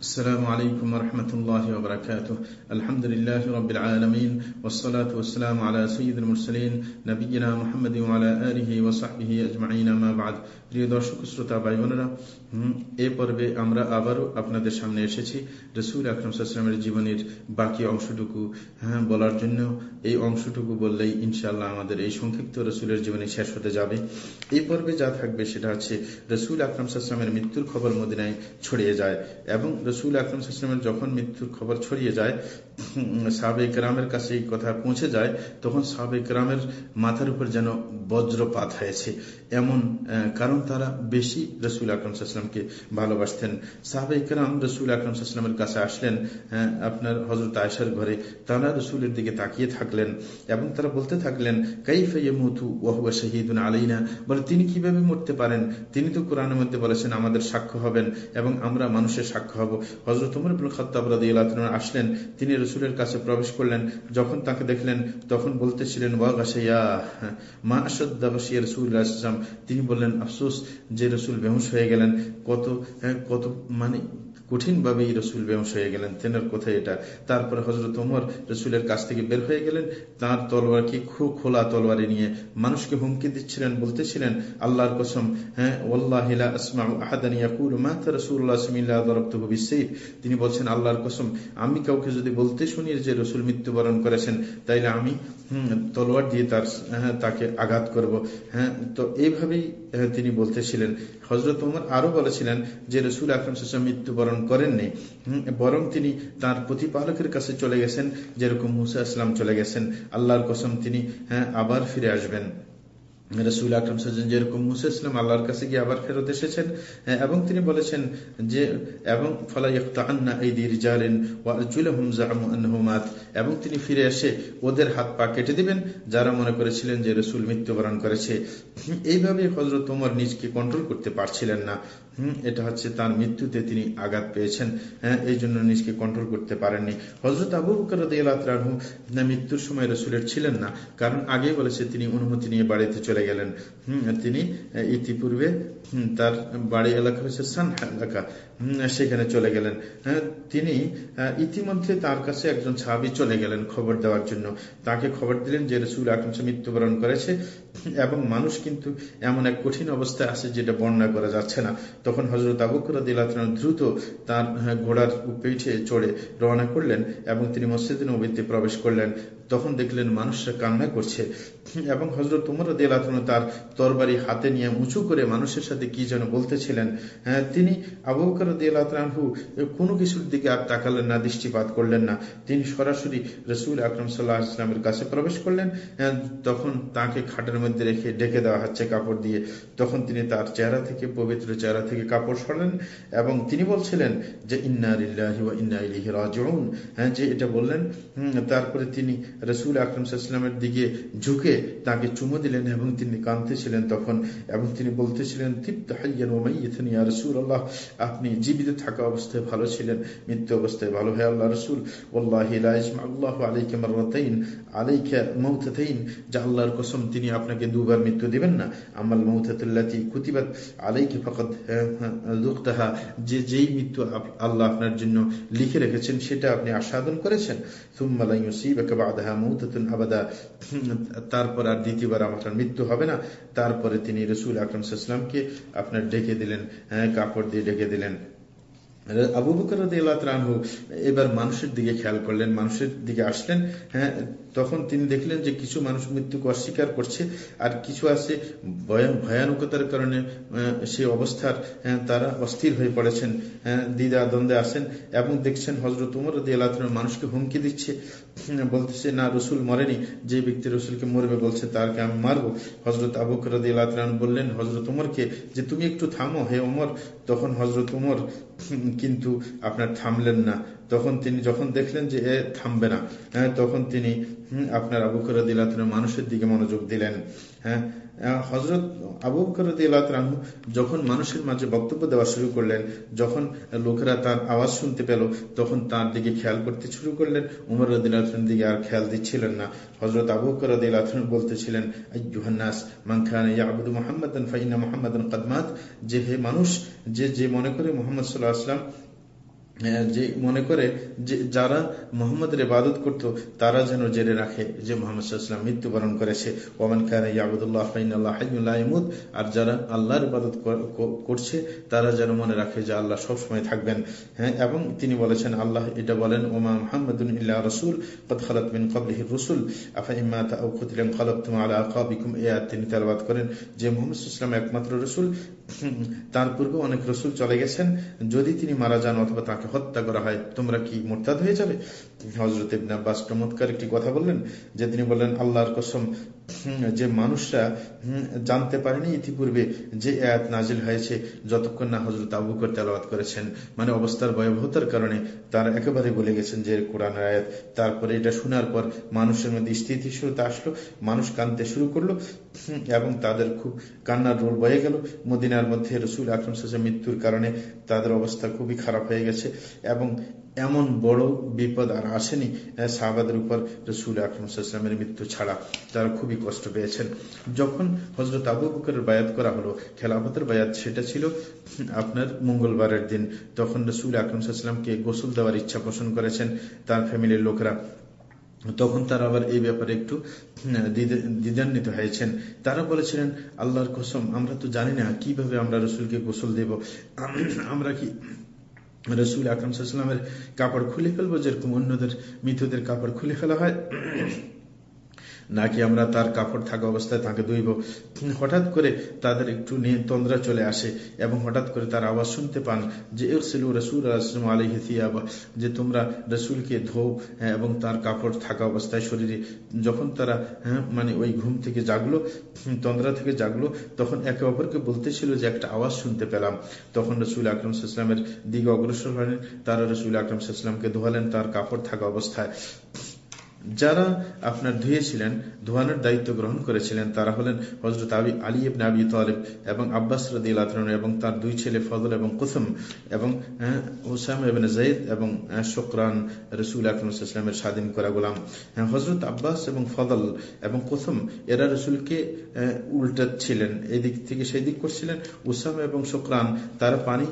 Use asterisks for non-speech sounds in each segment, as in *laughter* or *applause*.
السلام عليكم ورحمة الله وبركاته الحمد لله رب العالمين والصلاة والسلام على سيد المرسلين نبينا محمد وعلى آله وصحبه أجمعين ما بعد প্রিয় দর্শক শ্রোতা ভাই বোনেরা এ পর্বে আমরা আবারও আপনাদের সামনে এসেছি। রসুল আকরম সাল্লামের জীবনের বাকি অংশটুকু। হ্যাঁ বলার জন্য এই অংশটুকু বললেই ইনশাল্লাহ আমাদের এই সংক্ষিপ্ত রসুলের জীবনে শেষ হতে যাবে। এই পর্বে যা থাকবে সেটা হচ্ছে রসুল আকরম সাল্লামের মৃত্যুর খবর মদিনায় ছড়িয়ে যায় এবং রসুল আকরম সাল্লামের যখন মৃত্যুর খবর ছড়িয়ে যায় সাবেক রামের কাছে এই কথা পৌঁছে যায়, তখন সাবেক রামের মাথার উপর যেন বজ্রপাত হয়েছে। এমন কারণ তারা বেশি রসুল আকরম সাল্লামকে ভালোবাসতেন। সাহাবাই কালাম রসুল আকরম সাল্লামের কাছে আসলেন আপনার হজরত আয়সার ঘরে। তারা রসুলের দিকে তাকিয়ে থাকলেন এবং তারা বলতে থাকলেন, কাইফে মতু ওয়াহুয়া শহীদুন আলাইনা? বলে, তিনি কীভাবে মরতে পারেন? তিনি তো কোরআনের মধ্যে বলেছেন, আমাদের সাক্ষ্য হবেন এবং আমরা মানুষের সাক্ষ্য হব। হজরত উমর খত্তাব রাদি আসলেন, তিনি রসুলের কাছে প্রবেশ করলেন। যখন তাকে দেখলেন, তখন বলতেছিলেন ইসলাম তিনি বললেন, আফসোস, যে রসুল বেহুশ হয়ে গেলেন। কত কত মানে কঠিনভাবে রসুল বেহস হয়ে গেলেন। তেনার কোথায় এটা। তারপরে হজরত ওমর রসুলের কাছ থেকে বের হয়ে গেলেন। তার তলোয়ারকে খুব খোলা তলোয়ারে নিয়ে মানুষকে হুমকি দিচ্ছিলেন বলতেছিলেন আল্লাহর কসম হ্যাঁ তিনি বলছেন আল্লাহর কসম আমি কাউকে যদি বলতে শুনি যে রসুল মৃত্যুবরণ করেছেন তাইলে আমি তলোয়ার দিয়ে তার হ্যাঁ, তাকে আঘাত করব। হ্যাঁ তো এইভাবেই তিনি বলতেছিলেন। হজরত উমর আরও বলেছিলেন যে রসুল আকরম মৃত্যুবরণ করেননি। বরং তিনি তার প্রতিপালকের কাছে চলে গেছেন, যেরকম মুসা ইসলাম চলে গেছেন। আল্লাহর কসম তিনি হ্যাঁ আবার ফিরে আসবেন। রসুল আকরম সাজন যেরকম মুসা আল্লাহর কাছে গিয়ে আবার ফেরত এসেছেন এবং তিনি বলেছেন যে, এবং এবং তিনি ফিরে এসে ওদের হাত পা কেটে দিবেন, যারা মনে করেছিলেন যে রসুল মৃত্যুবরণ করেছে। এইভাবে হজরত তোমার নিজকে কন্ট্রোল করতে পারছিলেন না। এটা হচ্ছে তার মৃত্যুতে তিনি আঘাত পেয়েছেন। হ্যাঁ এই জন্য নিজকে কন্ট্রোল করতে পারেননি। হজরত আবু বকর মৃত্যুর সময় রসুলের ছিলেন না। কারণ আগে বলেছে তিনি অনুমতি নিয়ে বাড়িতে চলে গেলেন। তিনি ইতিপূর্বে তার বাড়ি এলাকা হচ্ছে সান এলাকা। সেখানে চলে গেলেন। হ্যাঁ, তিনি ইতিমধ্যে তার কাছে একজন সাহাবি চলে গেলেন খবর দেওয়ার জন্য। তাকে খবর দিলেন যে রসুল আকরম মৃত্যুবরণ করেছে। এবং মানুষ কিন্তু এমন এক কঠিন অবস্থায় আছে যেটা বর্ণনা করা যাচ্ছে না। তখন হজরত আবুকর দ্রুত তার হ্যাঁ, ঘোড়ার পিঠে চড়ে রওনা করলেন এবং তিনি মসজিদ নবীতে প্রবেশ করলেন। তখন দেখলেন মানুষরা কান্না করছে এবং হজরত উমর দিলাতন তার তরবারি হাতে নিয়ে উঁচু করে মানুষের সাথে কি যেন বলতেছিলেন। হ্যাঁ, তিনি আবু বকর দিলাতহু কোনো কিছুর দিকে আর তাকালেন না দৃষ্টিপাত করলেন না। তিনি সরাসরি রসুল আকরম সাল্লাহ ইসলামের কাছে প্রবেশ করলেন। হ্যাঁ, তখন তাকে খাটের মধ্যে রেখে ডেকে দেওয়া হচ্ছে কাপড় দিয়ে। তখন তিনি তার চেহারা থেকে, পবিত্র চেহারা থেকে কাপড় সরলেন এবং তিনি বলছিলেন যে, ইন্না ইন্না ইলিহি রাজিউন। হ্যাঁ যে এটা বললেন তারপরে তিনি রসুল আকরম সাল্লামের দিকে ঝুঁকে তাকে চুমো দিলেন এবং তিনি কাঁদতেছিলেন তখন এবং তিনি বলতেছিলেন রসুল আল্লাহ আপনি জীবিত থাকা অবস্থায় ভালো ছিলেন, মৃত্যু অবস্থায় ভালো হয় আল্লাহ রসুল। আল্লাহ আলাইকে আলাইকে মৌতাইন যা আল্লাহর কসম তিনি আপনাকে দুবার মৃত্যু দিবেন না। আমাল মৌতাতুল্লাতি কুতিবাত আলাইকে ফকত দুঃখতাহা। যে যেই মৃত্যু আল্লাহ আপনার জন্য লিখে রেখেছেন সেটা আপনি আস্বাদন করেছেন। তারপর আর দ্বিতীয়বার আমার মৃত্যু হবে না। তারপরে তিনি রসুল আকরম সাল্লামকে আপনার ডেকে দিলেন হ্যাঁ, কাপড় দিয়ে ডেকে দিলেন। আবু বকর এবার মানুষের দিকে খেয়াল করলেন মানুষের দিকে আসলেন। হ্যাঁ তখন তিনি দেখলেন যে কিছু মানুষ মৃত্যুকে অস্বীকার করছে আর কিছু আছে ভয়ানকতার কারণে সেই অবস্থার হ্যাঁ, তারা অস্থির হয়ে পড়েছেন হ্যাঁ, দ্বিধা দ্বন্দ্বে আসেন এবং দেখছেন হজরত উমর আল্লাহ মানুষকে হুমকি দিচ্ছে। বলতেছে না রসুল মরেনি যে ব্যক্তি রসুলকে মরবে বলছে তারকে আমি মারবো। হজরত আবু রদি আল্লাহ বললেন হজরত উমরকে যে তুমি একটু থামো হে উমর। তখন হজরত উমর *laughs* কিন্তু আপনার থামলেন না। তখন তিনি যখন দেখলেন যে এ থামবে না হ্যাঁ, তখন তিনি আপনার আবু করদিল্লাহ মানুষের দিকে মনোযোগ দিলেন হ্যাঁ। হজরত আবু করদিল্লাহু যখন মানুষের মাঝে বক্তব্য দেওয়া শুরু করলেন, যখন লোকেরা তার আওয়াজ শুনতে পেল, তখন তার দিকে খেয়াল করতে শুরু করলেন। উমর রদিল্লাহর দিকে আর খেয়াল দিচ্ছিলেন না। হজরত আবু করদিল্লাহ বলতেছিলেন জুহান্নাস মানখান ইয়াবুদু মোহাম্মদ ফাইনা মোহাম্মদ কদমাত যে হে মানুষ, যে যে মনে করে মোহাম্মদ সাল্লাহ আসলাম যে মনে করে যে যারা মোহাম্মদের ইবাদত করত, তারা যেন জেনে রাখে যে মোহাম্মদ সাল্লাম মৃত্যুবরণ করেছে। ওমান খান ইয়াবুদুল্লাহ হাইমুদ আর যারা আল্লাহর ইবাদত করছে, তারা যেন মনে রাখে যে আল্লাহ সবসময় থাকবেন। হ্যাঁ এবং তিনি বলেছেন, আল্লাহ এটা বলেন, ওমা মোহাম্মদুল ইল্লাহ রসুল, কদ খালাত বিন কবলিহির রসুল, আফা ইম্মা তাউ খুতিলাম খালাতুম আলা আকাবিকুম এ তিনি তেলাবাদ করেন যে মোহাম্মদ ইসলাম একমাত্র রসুল। তার পূর্বে অনেক রসুল চলে গেছেন। যদি তিনি মারা যান অথবা তাকে হত্যা করা হয়, তোমরা কি মোরতাদ হয়ে যাবে? হজরত ইবনে আব্বাস চমৎকার একটি কথা বললেন যে তিনি বললেন, আল্লাহর কসম যে মানুষরা জানতে পারেনি ইতিপূর্বে যে আয়াত নাজিল হয়েছে যতক্ষণ না হজরত আবু কর তেলাওয়াত করেছেন। মানে অবস্থার ভয়াবহতার কারণে তারা একেবারে বলে গেছেন যে কোরআনের আয়াত। তারপরে এটা শোনার পর মানুষের মধ্যে স্থিতিশীলতা আসলো, মানুষ কানতে শুরু করল এবং তাদের খুব কান্নার রোল বয়ে গেল। মদিনার মধ্যে রসুল আকরম মৃত্যুর কারণে তাদের অবস্থা খুবই খারাপ হয়ে গেছে এবং এমন বড় বিপদ আর আসেনি সাহাবাদের উপর রসুল আকরমের মৃত্যু ছাড়া তারা খুবই কষ্ট পেয়েছেন। যখন হজরত আবু বকরের বায়াত করা হলো, খেলাফতের বায়াত সেটা ছিল আপনার মঙ্গলবারের দিন। তখন রসুল আকরমসাল্লামকে গোসল দেওয়ার ইচ্ছা পোষণ করেছেন তার ফ্যামিলির লোকেরা। তখন তারা আবার এই ব্যাপারে একটু দ্বিধান্বিত হয়েছেন। তারা বলেছিলেন, আল্লাহর কসম, আমরা তো জানি না কীভাবে আমরা রসুলকে গোসল দেব। আমরা কি রসুল আকরম সাল্লামের কাপড় খুলে ফেলব যেরকম অন্যদের মৃতদের কাপড় খুলে ফেলা হয়। নাকি আমরা তার কাপড় থাকা অবস্থায় তাকে ধুইব? হঠাৎ করে তাদের একটু তন্দ্রা চলে আসে এবং হঠাৎ করে তার আওয়াজ শুনতে পান যে ইরসিলু রসুল আসলাম আলহি থিয়াবা যে তোমরা রসুলকে ধো হ্যাঁ, এবং তার কাপড় থাকা অবস্থায় শরীরে যখন তারা হ্যাঁ, মানে ওই ঘুম থেকে জাগলো তন্দ্রা থেকে জাগলো তখন একে অপরকে বলতেছিল যে একটা আওয়াজ শুনতে পেলাম। তখন রসুল আকরম সাল্লামের দিকে অগ্রসর হলেন তারা রসুল আকরম সাল্লামকে ধোয়ালেন তার কাপড় থাকা অবস্থায়। যারা আপনার ধুয়েছিলেন ধোয়ানোর দায়িত্ব গ্রহণ করেছিলেন, তারা হলেন হজরত আবি, আলী ইবনে আবি তালেব এবং আব্বাস রদিল এবং তার দুই ছেলে ফজল এবং কুসুম এবং হুসাম এবেন জাইদ এবং শোকরান রসুল আকরমের স্বাধীন করা গোলাম। হজরত আব্বাস এবং ফদল এবং কুসুম, এরা রসুলকে উল্টাচ্ছিলেন, এদিক থেকে সেই দিক করছিলেন। উসাম এবং শোকরান, তারা পানি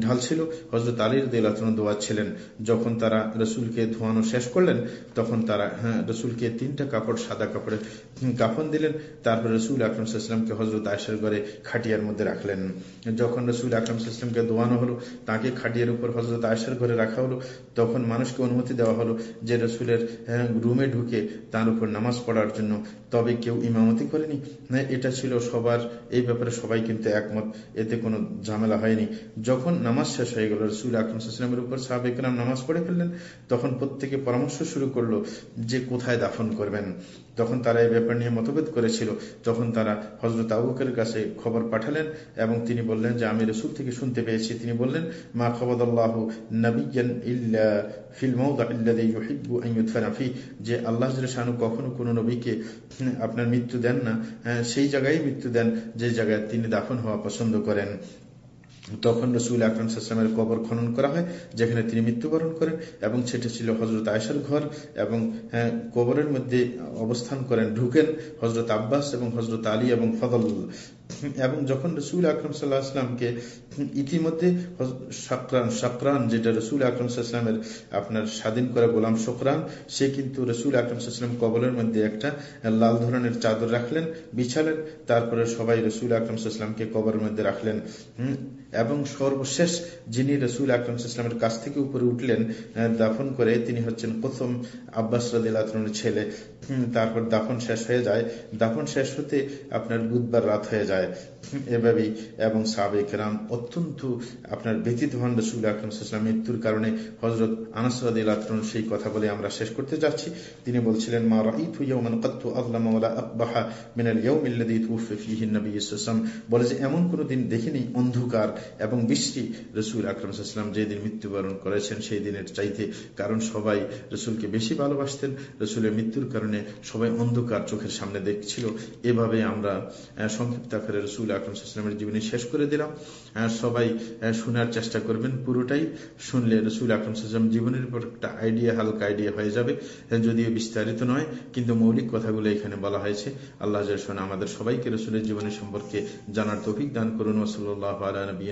ঢালছিল। হজরত আলীর দিল দোয়াচ্ছিলেন যখন তারা রসুলকে ধোয়ানো শেষ করলেন, তখন তারা তারা হ্যাঁ রসুলকে তিনটা কাপড় সাদা কাপড়ে কাফন দিলেন। তারপর রসুল আকরম সাল্লামকে হজরত আয়সার ঘরে খাটিয়ার মধ্যে রাখলেন। যখন রসুল আকরম সাল্লামকে দোয়ানো হলো তাকে খাটিয়ার উপর হজরত আয়সার ঘরে রাখা হলো তখন মানুষকে অনুমতি দেওয়া হলো যে রসুলের রুমে ঢুকে তার উপর নামাজ পড়ার জন্য। তবে কেউ ইমামতি করেনি। হ্যাঁ, এটা ছিল সবার এই ব্যাপারে সবাই কিন্তু একমত। এতে কোনো ঝামেলা হয়নি। যখন নামাজ শেষ হয়ে গেল রসুল আকরম সাল্লামের উপর সাহাবেকরাম নামাজ পড়ে ফেললেন তখন প্রত্যেকে পরামর্শ শুরু করল যে কোথায় দাফন করবেন। তখন তারা এই ব্যাপার নিয়ে মতভেদ করেছিল তখন তারা হজরত আবুকের কাছে খবর পাঠালেন এবং তিনি বললেন যে, আমি রসুল থেকে শুনতে পেয়েছি। তিনি বললেন, মা খবদাল্লাহ নবীন যে আল্লাহ শানু কখনো কোন নবীকে আপনার মৃত্যু দেন না সেই জায়গায় মৃত্যু দেন, যে জায়গায় তিনি দাফন হওয়া পছন্দ করেন। তখন রসুল আকরম সাল্লামের কবর খনন করা হয় যেখানে তিনি মৃত্যুবরণ করেন এবং সেটা ছিল হজরত আয়সার ঘর এবং হ্যাঁ, কবরের মধ্যে অবস্থান করেন ঢুকেন হজরত আব্বাস এবং হজরত আলী এবং ফদল এবং যখন রসুল আকরম সাল্লাহ আসলামকে ইতিমধ্যে সাকরান সাকরান যেটা রসুল আকরম সাল্লামের আপনার স্বাধীন করা গোলাম শকরান সে কিন্তু রসুল আকরম সাল্লাম কবলের মধ্যে একটা লাল ধরনের চাদর রাখলেন বিছালেন তারপরে সবাই রসুল আকরম সাল্লামকে কবরের মধ্যে রাখলেন। এবং সর্বশেষ যিনি রসুল আকরম সাল্লামের কাছ থেকে উপরে উঠলেন দাফন করে তিনি হচ্ছেন প্রথম আব্বাস রাদিল্লাহ ছেলে। তারপর দাফন শেষ হয়ে যায়। দাফন শেষ হতে আপনার বুধবার রাত হয়ে যায়। এভাবেই এবং সাবেক রাম অত্যন্ত আপনার ব্যতীত হন রসুল আকরমসাল্লাম মৃত্যুর কারণে। হজরত আনাসরাদ সেই কথা বলে আমরা শেষ করতে যাচ্ছি। তিনি বলছিলেন, মা রাইতু ইয়াওমান কাত্তু আযলামা আকবাহা মিনাল ইয়াউম আল্লাযী তুওফি ফীহি নবী সাল্লাল্লাহু বলে যে, এমন কোন দিন দেখিনি, অন্ধকার। এবং বৃষ্টি রসুল আকরম সাল্লাম যেদিন মৃত্যুবরণ করেছেন সেই দিনের চাইতে কারণ সবাই রসুলকে বেশি ভালোবাসতেন। রসুলের মৃত্যুর কারণে সবাই অন্ধকার চোখের সামনে দেখছিল। এভাবে আমরা সংক্ষিপ্ত আকারে রসুল আকরম সাল্লামের জীবনী শেষ করে দিলাম। সবাই শোনার চেষ্টা করবেন পুরোটাই। শুনলে রসুল আকরম সাল্লাম জীবনের উপর একটা আইডিয়া হালকা আইডিয়া হয়ে যাবে। যদিও বিস্তারিত নয়, কিন্তু মৌলিক কথাগুলো এখানে বলা হয়েছে। আল্লাহ আমাদের সবাইকে রসুলের জীবনের সম্পর্কে জানার তৌফিক দান করুন। ওসল্লাহ আলা